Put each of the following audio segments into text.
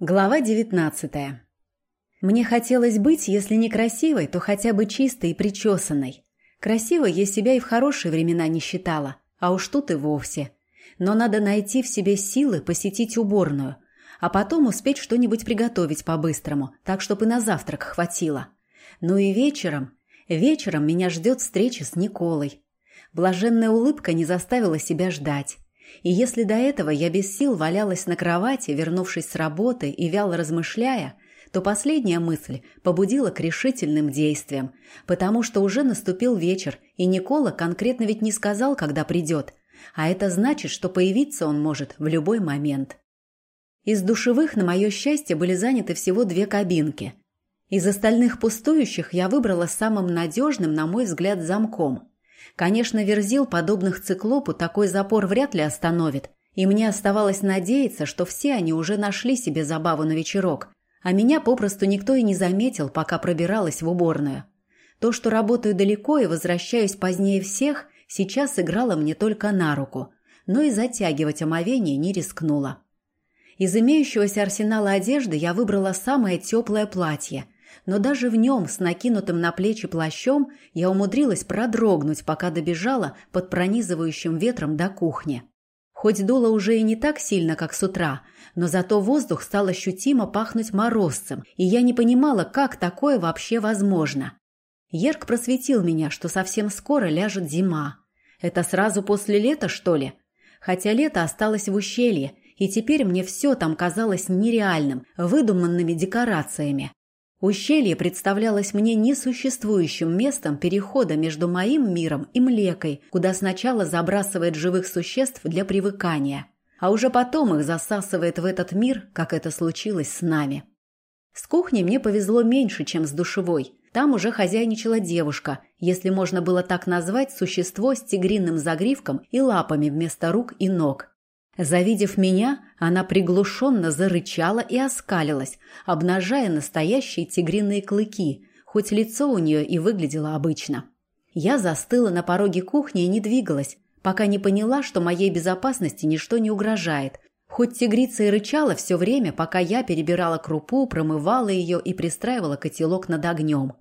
Глава девятнадцатая. Мне хотелось быть, если не красивой, то хотя бы чистой и причесанной. Красивой я себя и в хорошие времена не считала, а уж тут и вовсе. Но надо найти в себе силы посетить уборную, а потом успеть что-нибудь приготовить по-быстрому, так, чтобы и на завтрак хватило. Ну и вечером... Вечером меня ждет встреча с Николой. Блаженная улыбка не заставила себя ждать. И если до этого я без сил валялась на кровати, вернувшись с работы и вяло размышляя, то последняя мысль побудила к решительным действиям, потому что уже наступил вечер, и Никола конкретно ведь не сказал, когда придет, а это значит, что появиться он может в любой момент. Из душевых, на мое счастье, были заняты всего две кабинки. Из остальных пустующих я выбрала самым надежным, на мой взгляд, замком – Конечно, Верзил, подобных циклопу, такой запор вряд ли остановит, и мне оставалось надеяться, что все они уже нашли себе забаву на вечерок, а меня попросту никто и не заметил, пока пробиралась в уборную. То, что работаю далеко и возвращаюсь позднее всех, сейчас играло мне только на руку, но и затягивать омовение не рискнула. Из имеющегося арсенала одежды я выбрала самое теплое платье – но даже в нем, с накинутым на плечи плащом, я умудрилась продрогнуть, пока добежала под пронизывающим ветром до кухни. Хоть дуло уже и не так сильно, как с утра, но зато воздух стал ощутимо пахнуть морозцем, и я не понимала, как такое вообще возможно. Ерк просветил меня, что совсем скоро ляжет зима. Это сразу после лета, что ли? Хотя лето осталось в ущелье, и теперь мне все там казалось нереальным, выдуманными декорациями. Ущелье представлялось мне несуществующим местом перехода между моим миром и млекой, куда сначала забрасывает живых существ для привыкания, а уже потом их засасывает в этот мир, как это случилось с нами. С кухней мне повезло меньше, чем с душевой. Там уже хозяйничала девушка, если можно было так назвать существо с тигриным загривком и лапами вместо рук и ног. Завидев меня, она приглушенно зарычала и оскалилась, обнажая настоящие тигриные клыки, хоть лицо у нее и выглядело обычно. Я застыла на пороге кухни и не двигалась, пока не поняла, что моей безопасности ничто не угрожает. Хоть тигрица и рычала все время, пока я перебирала крупу, промывала ее и пристраивала котелок над огнем.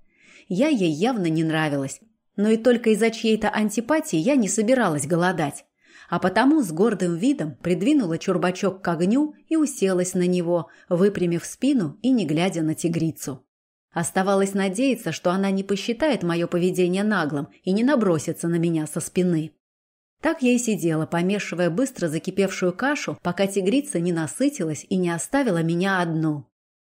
Я ей явно не нравилась, но и только из-за чьей-то антипатии я не собиралась голодать а потому с гордым видом придвинула чурбачок к огню и уселась на него, выпрямив спину и не глядя на тигрицу. Оставалось надеяться, что она не посчитает мое поведение наглым и не набросится на меня со спины. Так я и сидела, помешивая быстро закипевшую кашу, пока тигрица не насытилась и не оставила меня одну.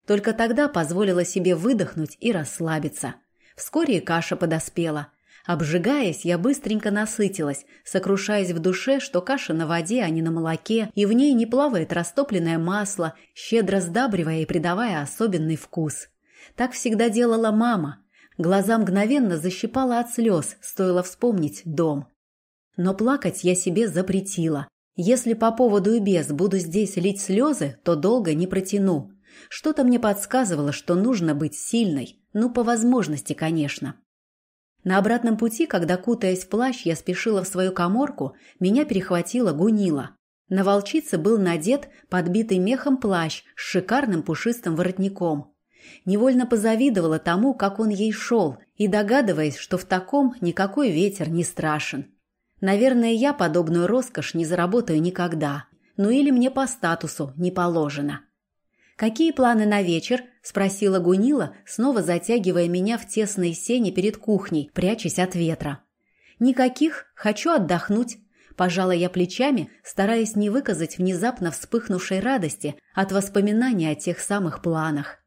Только тогда позволила себе выдохнуть и расслабиться. Вскоре каша подоспела – Обжигаясь, я быстренько насытилась, сокрушаясь в душе, что каша на воде, а не на молоке, и в ней не плавает растопленное масло, щедро сдабривая и придавая особенный вкус. Так всегда делала мама. Глаза мгновенно защипала от слез, стоило вспомнить дом. Но плакать я себе запретила. Если по поводу и без буду здесь лить слезы, то долго не протяну. Что-то мне подсказывало, что нужно быть сильной. Ну, по возможности, конечно. На обратном пути, когда, кутаясь в плащ, я спешила в свою коморку, меня перехватила гунила. На волчице был надет подбитый мехом плащ с шикарным пушистым воротником. Невольно позавидовала тому, как он ей шел, и догадываясь, что в таком никакой ветер не страшен. Наверное, я подобную роскошь не заработаю никогда. Ну или мне по статусу не положено. «Какие планы на вечер?» – спросила Гунила, снова затягивая меня в тесные сени перед кухней, прячась от ветра. «Никаких. Хочу отдохнуть». Пожала я плечами, стараясь не выказать внезапно вспыхнувшей радости от воспоминания о тех самых планах.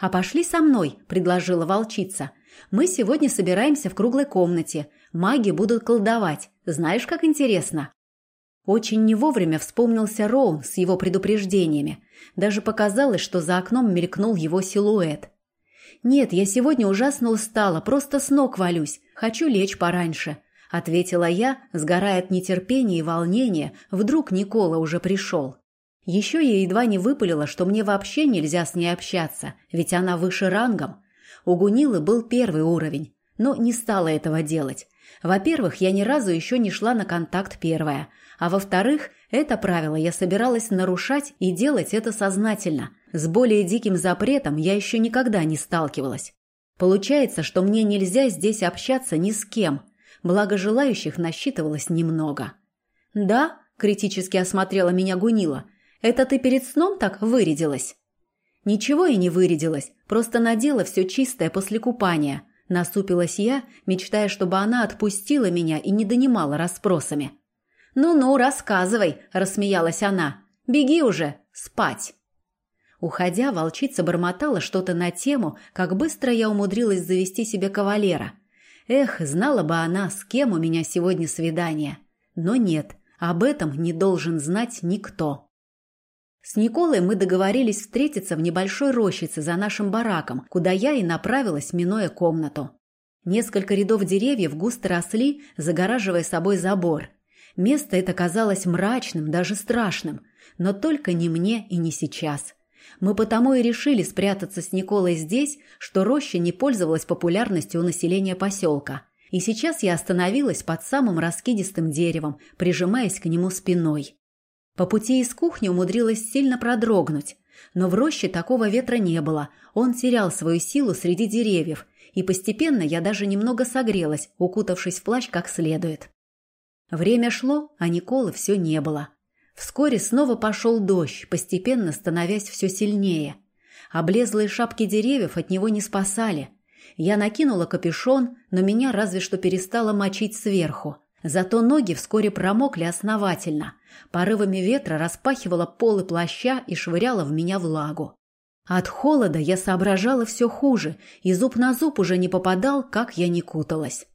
«А пошли со мной», – предложила волчица. «Мы сегодня собираемся в круглой комнате. Маги будут колдовать. Знаешь, как интересно?» Очень не вовремя вспомнился Роун с его предупреждениями. Даже показалось, что за окном мелькнул его силуэт. «Нет, я сегодня ужасно устала, просто с ног валюсь. Хочу лечь пораньше», — ответила я, сгорая от нетерпения и волнения. Вдруг Никола уже пришел. Еще я едва не выпалила, что мне вообще нельзя с ней общаться, ведь она выше рангом. У Гунилы был первый уровень, но не стала этого делать. Во-первых, я ни разу еще не шла на контакт первая, а во-вторых, Это правило я собиралась нарушать и делать это сознательно. С более диким запретом я еще никогда не сталкивалась. Получается, что мне нельзя здесь общаться ни с кем, благо желающих насчитывалось немного. «Да?» – критически осмотрела меня Гунила. «Это ты перед сном так вырядилась?» «Ничего и не вырядилась, просто надела все чистое после купания», – насупилась я, мечтая, чтобы она отпустила меня и не донимала расспросами. «Ну-ну, рассказывай», – рассмеялась она. «Беги уже, спать». Уходя, волчица бормотала что-то на тему, как быстро я умудрилась завести себе кавалера. Эх, знала бы она, с кем у меня сегодня свидание. Но нет, об этом не должен знать никто. С Николой мы договорились встретиться в небольшой рощице за нашим бараком, куда я и направилась, минуя комнату. Несколько рядов деревьев густо росли, загораживая собой забор. Место это казалось мрачным, даже страшным, но только не мне и не сейчас – мы потому и решили спрятаться с Николой здесь, что роща не пользовалась популярностью у населения поселка. И сейчас я остановилась под самым раскидистым деревом, прижимаясь к нему спиной. По пути из кухни умудрилась сильно продрогнуть. Но в роще такого ветра не было, он терял свою силу среди деревьев, и постепенно я даже немного согрелась, укутавшись в плащ как следует. Время шло, а Николы все не было. Вскоре снова пошел дождь, постепенно становясь все сильнее. Облезлые шапки деревьев от него не спасали. Я накинула капюшон, но меня разве что перестало мочить сверху. Зато ноги вскоре промокли основательно. Порывами ветра распахивала полы плаща и швыряла в меня влагу. От холода я соображала все хуже, и зуб на зуб уже не попадал, как я не куталась.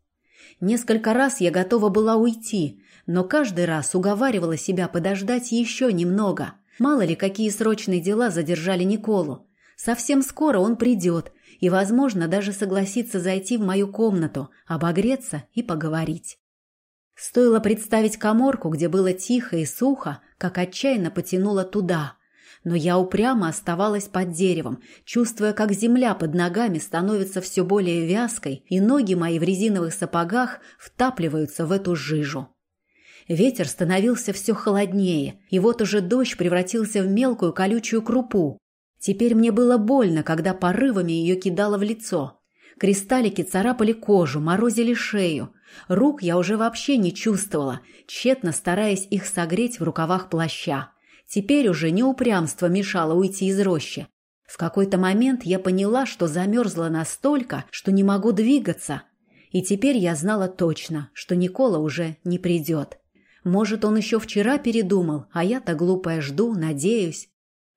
Несколько раз я готова была уйти, но каждый раз уговаривала себя подождать еще немного. Мало ли, какие срочные дела задержали Николу. Совсем скоро он придет и, возможно, даже согласится зайти в мою комнату, обогреться и поговорить. Стоило представить коморку, где было тихо и сухо, как отчаянно потянуло туда. Но я упрямо оставалась под деревом, чувствуя, как земля под ногами становится все более вязкой, и ноги мои в резиновых сапогах втапливаются в эту жижу. Ветер становился все холоднее, и вот уже дождь превратился в мелкую колючую крупу. Теперь мне было больно, когда порывами ее кидало в лицо. Кристаллики царапали кожу, морозили шею. Рук я уже вообще не чувствовала, тщетно стараясь их согреть в рукавах плаща. Теперь уже не упрямство мешало уйти из рощи. В какой-то момент я поняла, что замерзла настолько, что не могу двигаться. И теперь я знала точно, что Никола уже не придет. Может, он еще вчера передумал, а я-то глупая жду, надеюсь.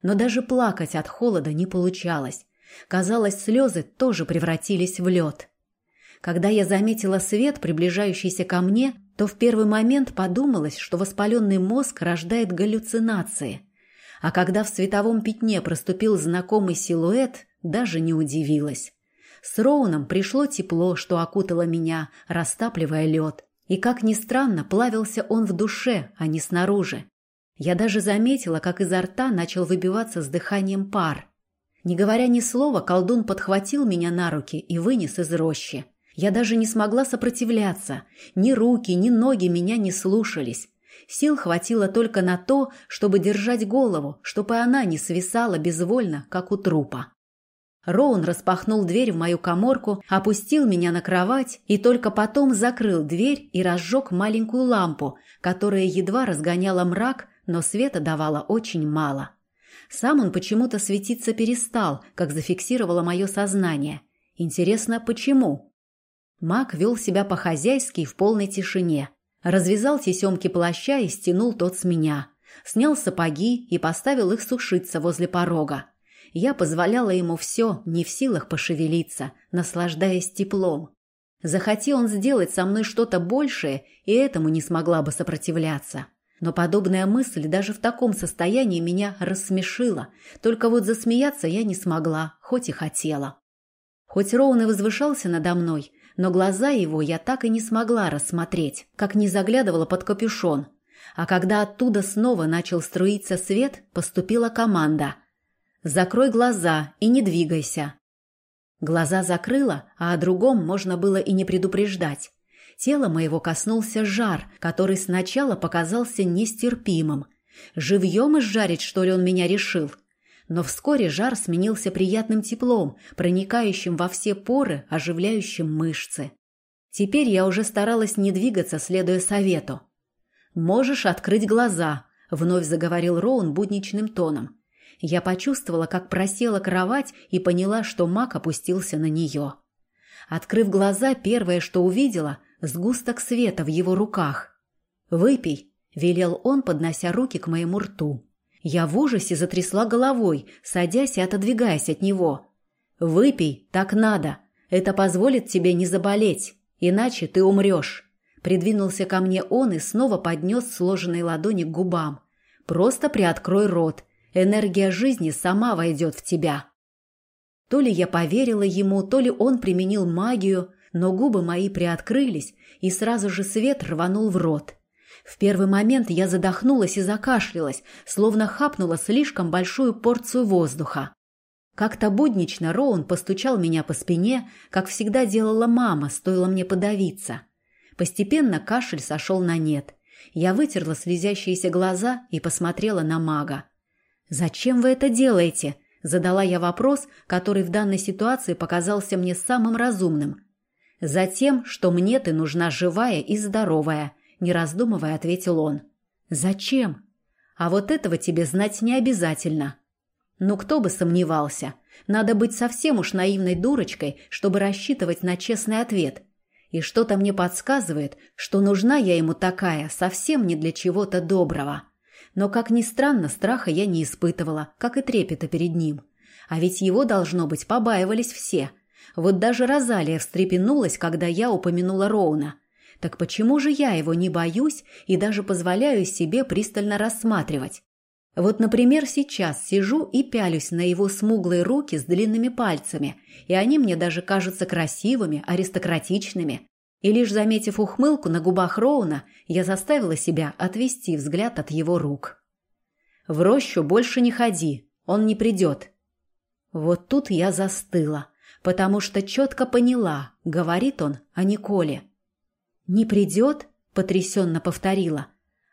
Но даже плакать от холода не получалось. Казалось, слезы тоже превратились в лед. Когда я заметила свет, приближающийся ко мне, то в первый момент подумалось, что воспаленный мозг рождает галлюцинации. А когда в световом пятне проступил знакомый силуэт, даже не удивилась. С Роуном пришло тепло, что окутало меня, растапливая лед. И, как ни странно, плавился он в душе, а не снаружи. Я даже заметила, как изо рта начал выбиваться с дыханием пар. Не говоря ни слова, колдун подхватил меня на руки и вынес из рощи. Я даже не смогла сопротивляться. Ни руки, ни ноги меня не слушались. Сил хватило только на то, чтобы держать голову, чтобы она не свисала безвольно, как у трупа. Роун распахнул дверь в мою коморку, опустил меня на кровать и только потом закрыл дверь и разжег маленькую лампу, которая едва разгоняла мрак, но света давала очень мало. Сам он почему-то светиться перестал, как зафиксировало мое сознание. Интересно, почему? Маг вел себя по-хозяйски в полной тишине. Развязал тесемки плаща и стянул тот с меня. Снял сапоги и поставил их сушиться возле порога. Я позволяла ему все, не в силах пошевелиться, наслаждаясь теплом. Захотел он сделать со мной что-то большее, и этому не смогла бы сопротивляться. Но подобная мысль даже в таком состоянии меня рассмешила. Только вот засмеяться я не смогла, хоть и хотела. Хоть Роун и возвышался надо мной, но глаза его я так и не смогла рассмотреть, как не заглядывала под капюшон. А когда оттуда снова начал струиться свет, поступила команда – Закрой глаза и не двигайся. Глаза закрыла, а о другом можно было и не предупреждать. Тело моего коснулся жар, который сначала показался нестерпимым. Живьем изжарить, что ли, он меня решил? Но вскоре жар сменился приятным теплом, проникающим во все поры, оживляющим мышцы. Теперь я уже старалась не двигаться, следуя совету. «Можешь открыть глаза», — вновь заговорил Роун будничным тоном. Я почувствовала, как просела кровать и поняла, что маг опустился на нее. Открыв глаза, первое, что увидела — сгусток света в его руках. «Выпей», — велел он, поднося руки к моему рту. Я в ужасе затрясла головой, садясь и отодвигаясь от него. «Выпей, так надо. Это позволит тебе не заболеть, иначе ты умрешь». Придвинулся ко мне он и снова поднес сложенные ладони к губам. «Просто приоткрой рот. Энергия жизни сама войдет в тебя». То ли я поверила ему, то ли он применил магию, но губы мои приоткрылись, и сразу же свет рванул в рот. В первый момент я задохнулась и закашлялась, словно хапнула слишком большую порцию воздуха. Как-то буднично Роун постучал меня по спине, как всегда делала мама, стоило мне подавиться. Постепенно кашель сошел на нет. Я вытерла слезящиеся глаза и посмотрела на мага. «Зачем вы это делаете?» – задала я вопрос, который в данной ситуации показался мне самым разумным. «Затем, что мне ты нужна живая и здоровая», не раздумывая, ответил он. «Зачем? А вот этого тебе знать не обязательно». Ну, кто бы сомневался. Надо быть совсем уж наивной дурочкой, чтобы рассчитывать на честный ответ. И что-то мне подсказывает, что нужна я ему такая совсем не для чего-то доброго. Но, как ни странно, страха я не испытывала, как и трепета перед ним. А ведь его, должно быть, побаивались все. Вот даже Розалия встрепенулась, когда я упомянула Роуна. Так почему же я его не боюсь и даже позволяю себе пристально рассматривать? Вот, например, сейчас сижу и пялюсь на его смуглые руки с длинными пальцами, и они мне даже кажутся красивыми, аристократичными. И лишь заметив ухмылку на губах Роуна, я заставила себя отвести взгляд от его рук. «В рощу больше не ходи, он не придет». Вот тут я застыла, потому что четко поняла, говорит он о Николе. «Не придет?» – потрясенно повторила.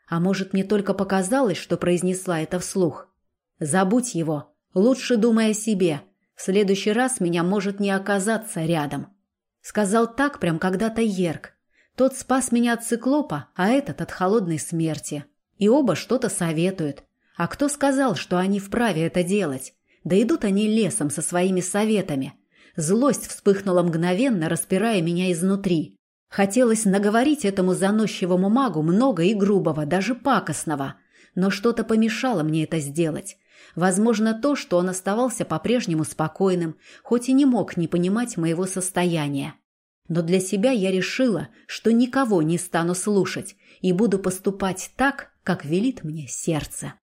А может, мне только показалось, что произнесла это вслух. «Забудь его. Лучше думай о себе. В следующий раз меня может не оказаться рядом». Сказал так прям когда-то Ерк. Тот спас меня от циклопа, а этот от холодной смерти. И оба что-то советуют. А кто сказал, что они вправе это делать? Да идут они лесом со своими советами. Злость вспыхнула мгновенно, распирая меня изнутри. Хотелось наговорить этому заносчивому магу много и грубого, даже пакостного, но что-то помешало мне это сделать. Возможно, то, что он оставался по-прежнему спокойным, хоть и не мог не понимать моего состояния. Но для себя я решила, что никого не стану слушать и буду поступать так, как велит мне сердце.